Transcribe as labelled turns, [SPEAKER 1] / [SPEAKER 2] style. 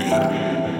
[SPEAKER 1] Hey.